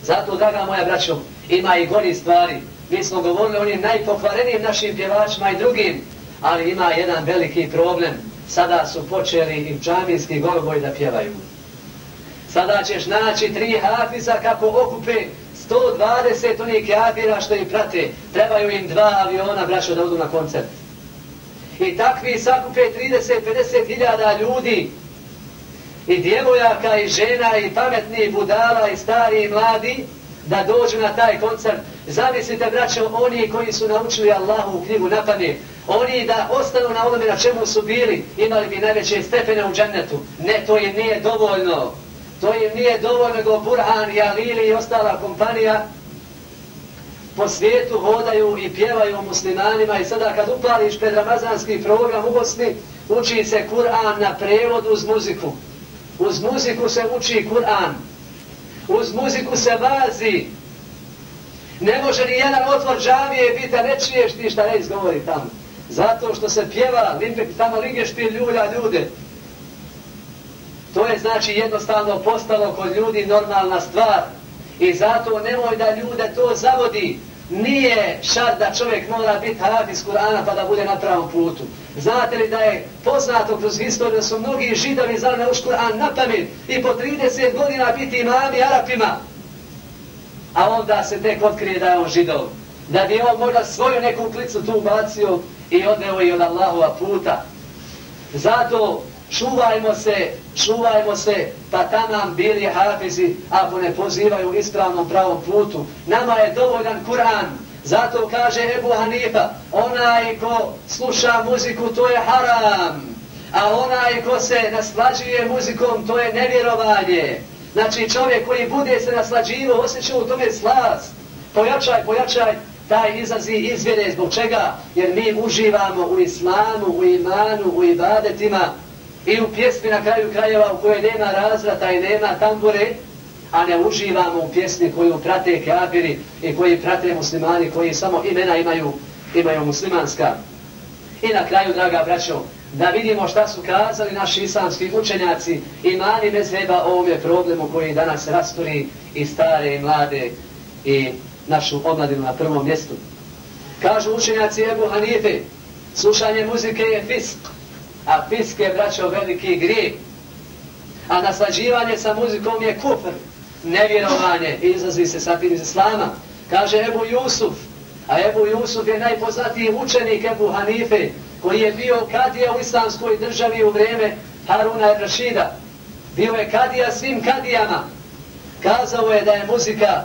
Zato, draga moja braćo, ima i gori stvari. Mi smo govorili o onim najpokvarenijim našim pjevačima i drugim, ali ima jedan veliki problem. Sada su počeli i džaminski goluboj da pjevaju. Sada ćeš naći tri hafiza kako okupe 120 onih kafira što ih prate, trebaju im dva aviona, braćo, da odu na koncert. I takvi sakupe 30-50 hiljada ljudi, i djevojaka, i žena, i pametni, i budala, i stari, i mladi, da dođu na taj koncert. Zamislite, braćo, oni koji su naučili Allahu u knjigu na pamet, oni da ostanu na onome na čemu su bili, imali bi najveće stepene u džennetu. Ne, to im nije dovoljno. To im nije dovoljno go Burhan Jalili Alili i ostala kompanija po svijetu hodaju i pjevaju muslimanima i sada kad upališ pred ramazanski program u Bosni uči se Kur'an na prevodu uz muziku. Uz muziku se uči Kur'an. Uz muziku se vazi. Ne može ni jedan otvor džavije biti, ne čiješ ti šta ne izgovori tamo. Zato što se pjeva, tamo ligeš ti ljulja ljude. To je znači jednostavno postalo kod ljudi normalna stvar. I zato nemoj da ljude to zavodi. Nije šar da čovjek mora biti hafiz Kur'ana pa da bude na pravom putu. Znate li da je poznato kroz historiju da su mnogi židovi znali nauči Kur'an na pamet i po 30 godina biti imami Arapima. A onda se tek otkrije da je on židov. Da bi on možda svoju neku klicu tu bacio i odneo i od Allahova puta. Zato čuvajmo se, čuvajmo se, pa tamam bili hafizi, ako ne pozivaju ispravnom pravom putu. Nama je dovoljan Kur'an, zato kaže Ebu Hanifa, onaj ko sluša muziku, to je haram. A onaj ko se naslađuje muzikom, to je nevjerovanje. Znači čovjek koji bude se naslađivo, osjeća u tome slast. Pojačaj, pojačaj, taj izlazi izvjere zbog čega? Jer mi uživamo u islamu, u imanu, u ibadetima, i u pjesmi na kraju krajeva u kojoj nema razvrata i nema tambure, a ne uživamo u pjesmi koju prate kafiri i koji prate muslimani koji samo imena imaju, imaju muslimanska. I na kraju, draga braćo, da vidimo šta su kazali naši islamski učenjaci i mani mezheba o ovome problemu koji danas rasturi i stare i mlade i našu omladinu na prvom mjestu. Kažu učenjaci Ebu Hanife, slušanje muzike je fisk, a fisk je braćo veliki grije. A naslađivanje sa muzikom je kufr, nevjerovanje, izlazi se sa tim iz islama. Kaže Ebu Jusuf, a Ebu Jusuf je najpoznatiji učenik Ebu Hanife, koji je bio kadija u islamskoj državi u vrijeme Haruna i Rašida. Bio je kadija svim kadijama. Kazao je da je muzika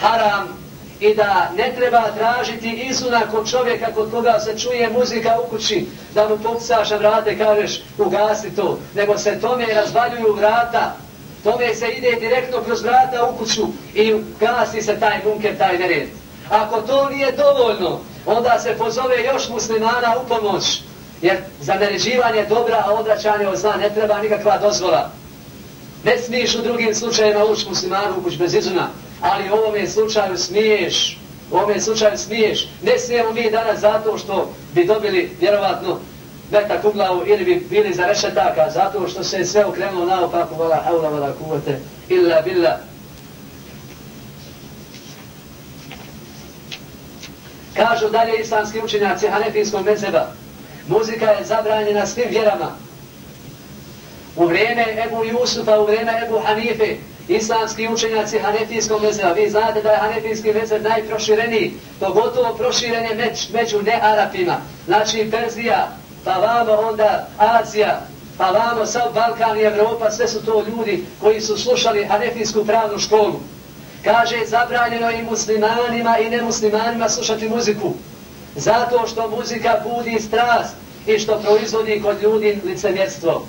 haram i da ne treba tražiti izunak kod čovjeka kod koga se čuje muzika u kući, da mu pokucaš na vrate, kažeš ugasi to, nego se tome razvaljuju vrata, tome se ide direktno kroz vrata u kuću i gasi se taj bunker, taj nered. Ako to nije dovoljno, onda se pozove još muslimana u pomoć, jer za naređivanje dobra, a odračanje od zla ne treba nikakva dozvola. Ne smiješ u drugim slučajima ući muslimanu u kuć bez izuna, ali u ovome slučaju smiješ. U ovome slučaju smiješ. Ne smijemo mi danas zato što bi dobili vjerovatno metak u glavu ili bi bili za rešetaka zato što se sve okrenulo naopako vala haula vala kuvate illa billa. Kažu dalje islamski učenjaci hanefijskog mezeba muzika je zabranjena svim vjerama. U vrijeme Ebu Jusufa, u vrijeme Ebu Hanife, islamski učenjaci hanefijskog mezeba, vi znate da je hanefijski mezeb najprošireniji, pogotovo proširenje je među nearapima, znači Perzija, pa vamo onda Azija, pa vamo sav Balkan i Evropa, sve su to ljudi koji su slušali hanefijsku pravnu školu. Kaže, zabranjeno i muslimanima i nemuslimanima slušati muziku, zato što muzika budi strast i što proizvodi kod ljudi licemjerstvo.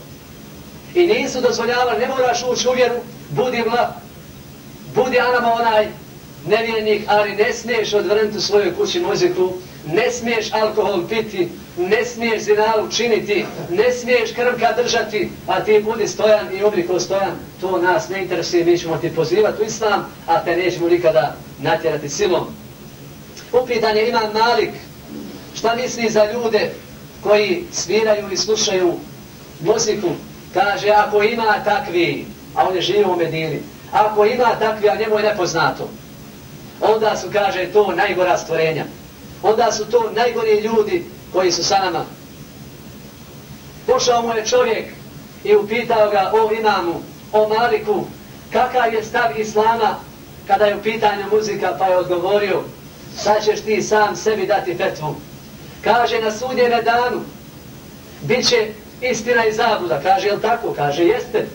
I nisu dozvoljavali, ne moraš ući u vjeru, budi mla, budi anama onaj nevjernik, ali ne smiješ odvrnuti u svojoj kući muziku, ne smiješ alkohol piti, ne smiješ zinalu činiti, ne smiješ krvka držati, a ti budi stojan i obliko stojan, to nas ne interesuje, mi ćemo ti pozivati u islam, a te nećemo nikada natjerati silom. Upitanje Imam Malik, šta misli za ljude koji sviraju i slušaju muziku, kaže ako ima takvi, a on je živio u Medini, ako ima takvi, a njemu je nepoznato, onda su, kaže, to najgora stvorenja. Onda su to najgori ljudi koji su sa nama. Pošao mu je čovjek i upitao ga o imamu, o maliku, kakav je stav islama kada je u pitanju muzika, pa je odgovorio, sad ćeš ti sam sebi dati fetvu. Kaže na sudjene danu, bit će istina i zabuda. Kaže, jel tako? Kaže, jeste.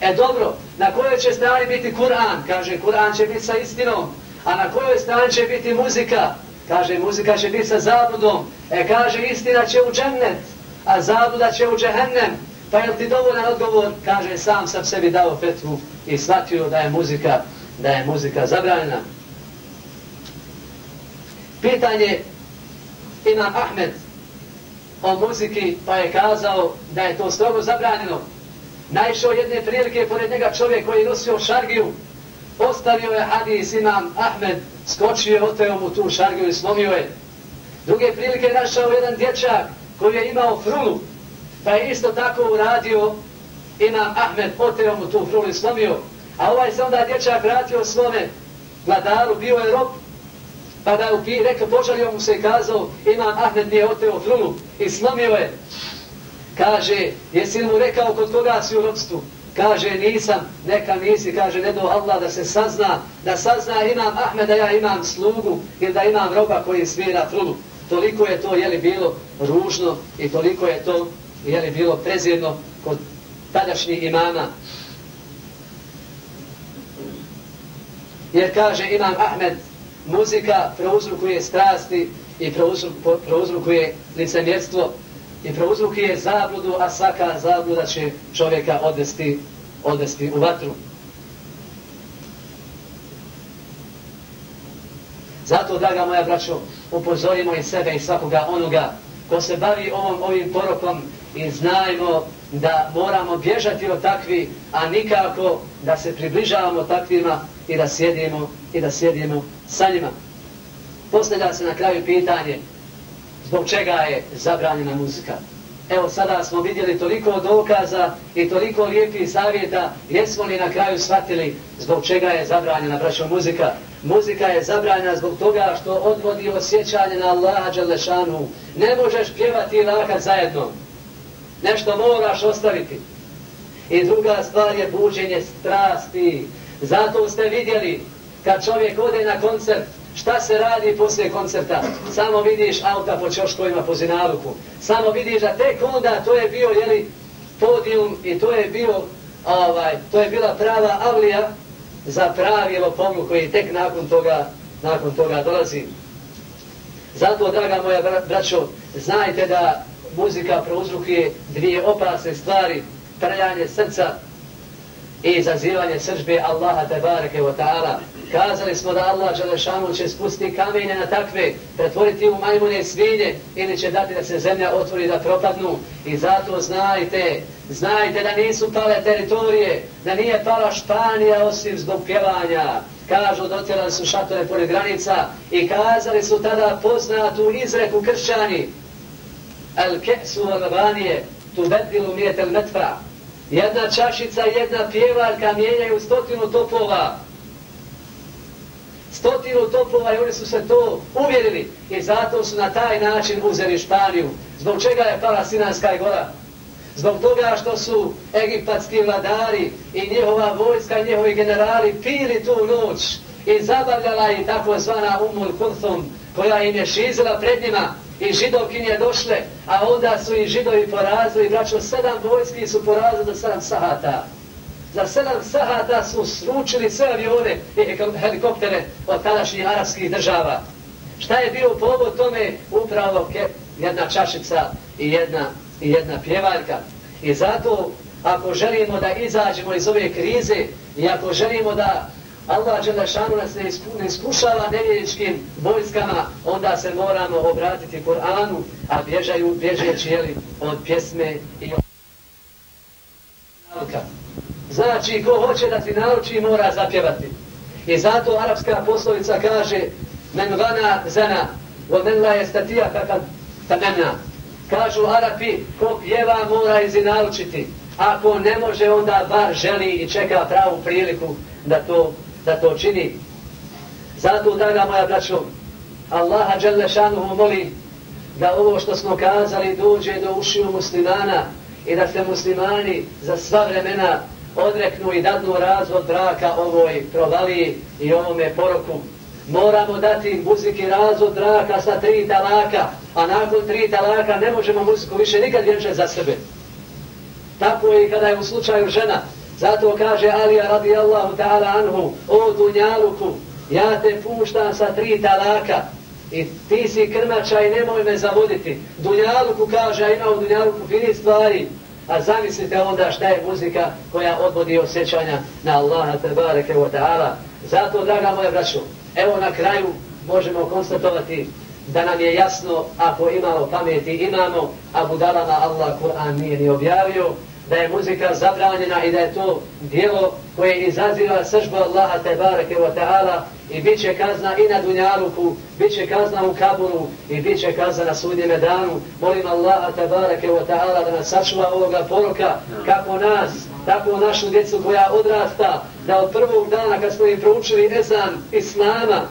E dobro, na kojoj će strani biti Kur'an? Kaže, Kur'an će biti sa istinom. A na kojoj strani će biti muzika? Kaže, muzika će biti sa zabludom. E kaže, istina će u džennet, a zabluda će u džehennem. Pa je ti dovoljan odgovor? Kaže, sam sam sebi dao fetvu i shvatio da je muzika, da je muzika zabranjena. Pitanje Imam Ahmed o muziki, pa je kazao da je to strogo zabranjeno. Naišao jedne prilike pored njega čovjek koji je nosio šargiju, ostavio je hadis imam Ahmed, skočio je, oteo mu tu šargiju i slomio je. Druge prilike je našao jedan dječak koji je imao frulu, pa je isto tako uradio imam Ahmed, oteo mu tu frulu i slomio. A ovaj se onda dječak vratio svome vladaru, bio je rob, pa da je upi, rekao, požalio mu se i kazao, imam Ahmed je oteo frulu i slomio je. Kaže, jesi mu rekao kod koga si u robstvu? Kaže, nisam, neka nisi, kaže, ne do Allah da se sazna, da sazna imam Ahmeda, ja imam slugu, ili da imam roba koji svira trudu. Toliko je to, jeli, bilo ružno i toliko je to, jeli, bilo prezirno kod tadašnjih imama. Jer kaže imam Ahmed, muzika prouzrukuje strasti i prouzrukuje licemjerstvo, i prouzrukuje zabludu, a svaka zabluda će čovjeka odvesti, odvesti u vatru. Zato, draga moja braćo, upozorimo i sebe i svakoga onoga ko se bavi ovom, ovim porokom i znajmo da moramo bježati od takvi, a nikako da se približavamo takvima i da sjedimo i da sjedimo sa njima. Postavlja se na kraju pitanje, zbog čega je zabranjena muzika. Evo sada smo vidjeli toliko dokaza i toliko lijepih savjeta, jesmo li na kraju shvatili zbog čega je zabranjena braćo muzika. Muzika je zabranjena zbog toga što odvodi osjećanje na Allaha Đalešanu. Ne možeš pjevati i lakat zajedno. Nešto moraš ostaviti. I druga stvar je buđenje strasti. Zato ste vidjeli kad čovjek ode na koncert, Šta se radi poslije koncerta? Samo vidiš auta po čoškovima po zinaluku. Samo vidiš da tek onda to je bio jeli, podijum i to je bio ovaj, to je bila prava avlija za pravi lopovlu koji tek nakon toga, nakon toga dolazi. Zato, draga moja braćo, znajte da muzika prouzrukuje dvije opasne stvari, trljanje srca i izazivanje sržbe Allaha tebareke wa ta'ala. Kazali smo da Allah Đelešanu će spustiti kamenje na takve, pretvoriti u majmune svinje ili će dati da se zemlja otvori da propadnu. I zato znajte, znajte da nisu pale teritorije, da nije pala Španija osim zbog pjevanja. Kažu, dotjerali su šatore pored granica i kazali su tada poznatu izreku kršćani. El kesu alabanije, tu bedilu mijetel metfra. Jedna čašica, jedna pjevarka mijenjaju stotinu topova stotinu topova i oni su se to uvjerili i zato su na taj način uzeli Španiju. Zbog čega je pala Sinanska gora? Zbog toga što su egipatski vladari i njihova vojska i njihovi generali pili tu noć i zabavljala i tako zvana Umul Kulthum koja im je šizila pred njima i židovkinje došle, a onda su i židovi porazili, braćo, sedam vojski su porazili do sedam sahata za sedam sahata su sručili sve avione e, e, i helikoptere od tadašnjih arabskih država. Šta je bio povod tome? Upravo ke, jedna čašica i jedna, i jedna pjevaljka. I zato, ako želimo da izađemo iz ove krize i ako želimo da Allah Đelešanu nas ne, isku, ne iskušava nevjeričkim vojskama, onda se moramo obratiti Kur'anu, a bježaju, bježeći jeli, od pjesme i od... Znači, ko hoće da ti nauči, mora zapjevati. I zato arapska poslovica kaže men vana zana, wa men la estatija kakad tamena. Kažu Arapi, ko pjeva mora izi naučiti. Ako ne može, onda bar želi i čeka pravu priliku da to, da to čini. Zato, draga moja braćo, Allaha Đelešanuhu moli da ovo što smo kazali dođe do ušiju muslimana i da se muslimani za sva vremena odreknu i dadnu razvod braka ovoj provali i ovome poroku. Moramo dati muziki razvod braka sa tri talaka, a nakon tri talaka ne možemo muziku više nikad vjenčati za sebe. Tako je i kada je u slučaju žena. Zato kaže Alija radijallahu ta'ala anhu, o Dunjaluku, ja te puštam sa tri talaka i ti si krmača i nemoj me zavoditi. Dunjaluku kaže, a ima u Dunjaluku fini stvari, A zamislite onda šta je muzika koja odvodi osjećanja na Allaha tabareke wa ta'ala. Zato, draga moja braćo, evo na kraju možemo konstatovati da nam je jasno ako imamo pameti imamo, a budalama Allah Kur'an nije ni objavio, da je muzika zabranjena i da je to dijelo koje izaziva sržbu Allaha tebareke wa ta'ala i bit će kazna i na Dunjaluku, bit će kazna u Kabulu i bit će kazna na sudnjeme danu. Molim Allaha tebareke wa ta'ala da nas sačuva ovoga poruka kako nas, tako našu djecu koja odrasta, da od prvog dana kad smo im proučili ezan Islama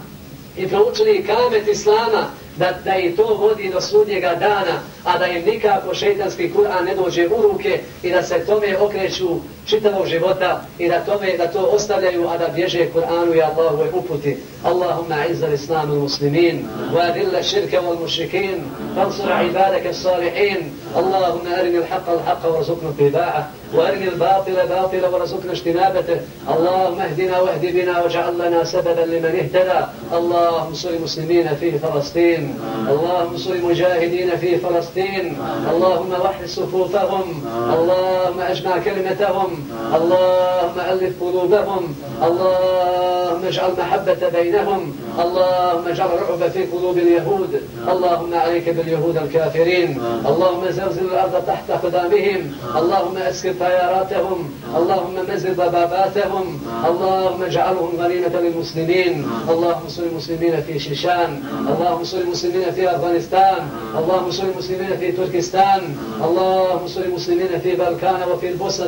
i proučili kamet Islama, da, da i to vodi do sudnjega dana, a da im nikako šeitanski Kur'an ne dođe u ruke i da se tome okreću čitavog života i da tome da to ostavljaju, a da bježe Kur'anu i Allahu je uputi. Allahumma izzal islamu muslimin, wa adilla širke wal mušrikin, fansura ibadake salihin, Allahumma arini l-haqqa l-haqqa wa razuknu tiba'a, wa arini l-batila batila wa razuknu štinabete, Allahumma ahdina ahdi bina wa ja'allana sababan liman ihtada, Allahumma suri muslimina fi Falastin, اللهم صل مجاهدين في فلسطين اللهم وحد صفوفهم اللهم اجمع كلمتهم اللهم ألف قلوبهم. اللهم اجعل محبة بينهم. اللهم اجعل الرعب في قلوب اليهود. اللهم عليك باليهود الكافرين. اللهم زلزل الأرض تحت اقدامهم اللهم اسكر طياراتهم. اللهم مزل ضباباتهم اللهم اجعلهم غنيمة للمسلمين. اللهم صل المسلمين في شيشان. اللهم صل المسلمين في أفغانستان. اللهم صل المسلمين في تركستان. اللهم صل المسلمين في بلكان وفي البوسنه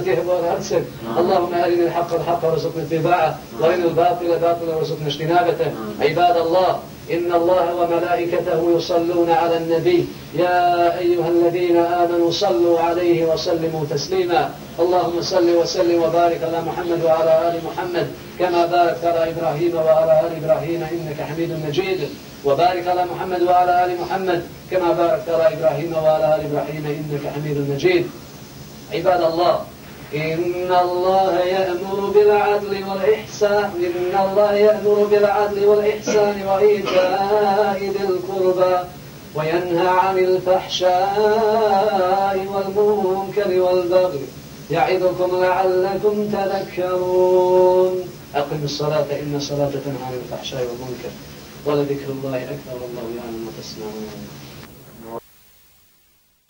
والهرسك اللهم أرنا الحق الحق وارزقنا اتباعه وأرنا الباطل باطلا وارزقنا اجتنابته. عباد الله إن الله وملائكته يصلون على النبي. يا أيها الذين آمنوا صلوا عليه وسلموا تسليما. اللهم صل وسلم وبارك على محمد وعلى آل محمد كما باركت على إبراهيم وعلى آل إبراهيم إنك حميد مجيد. وبارك على محمد وعلى آل محمد كما باركت على إبراهيم وعلى آل إبراهيم إنك حميد مجيد. عباد الله إن الله يأمر بالعدل والإحسان إن الله يأمر بالعدل والإحسان وإيتاء ذي القربى وينهى عن الفحشاء والمنكر والبغي يعظكم لعلكم تذكرون. أقم الصلاة إن الصلاة تنهى عن الفحشاء والمنكر ولذكر الله أكبر والله يعلم ما تصنعون.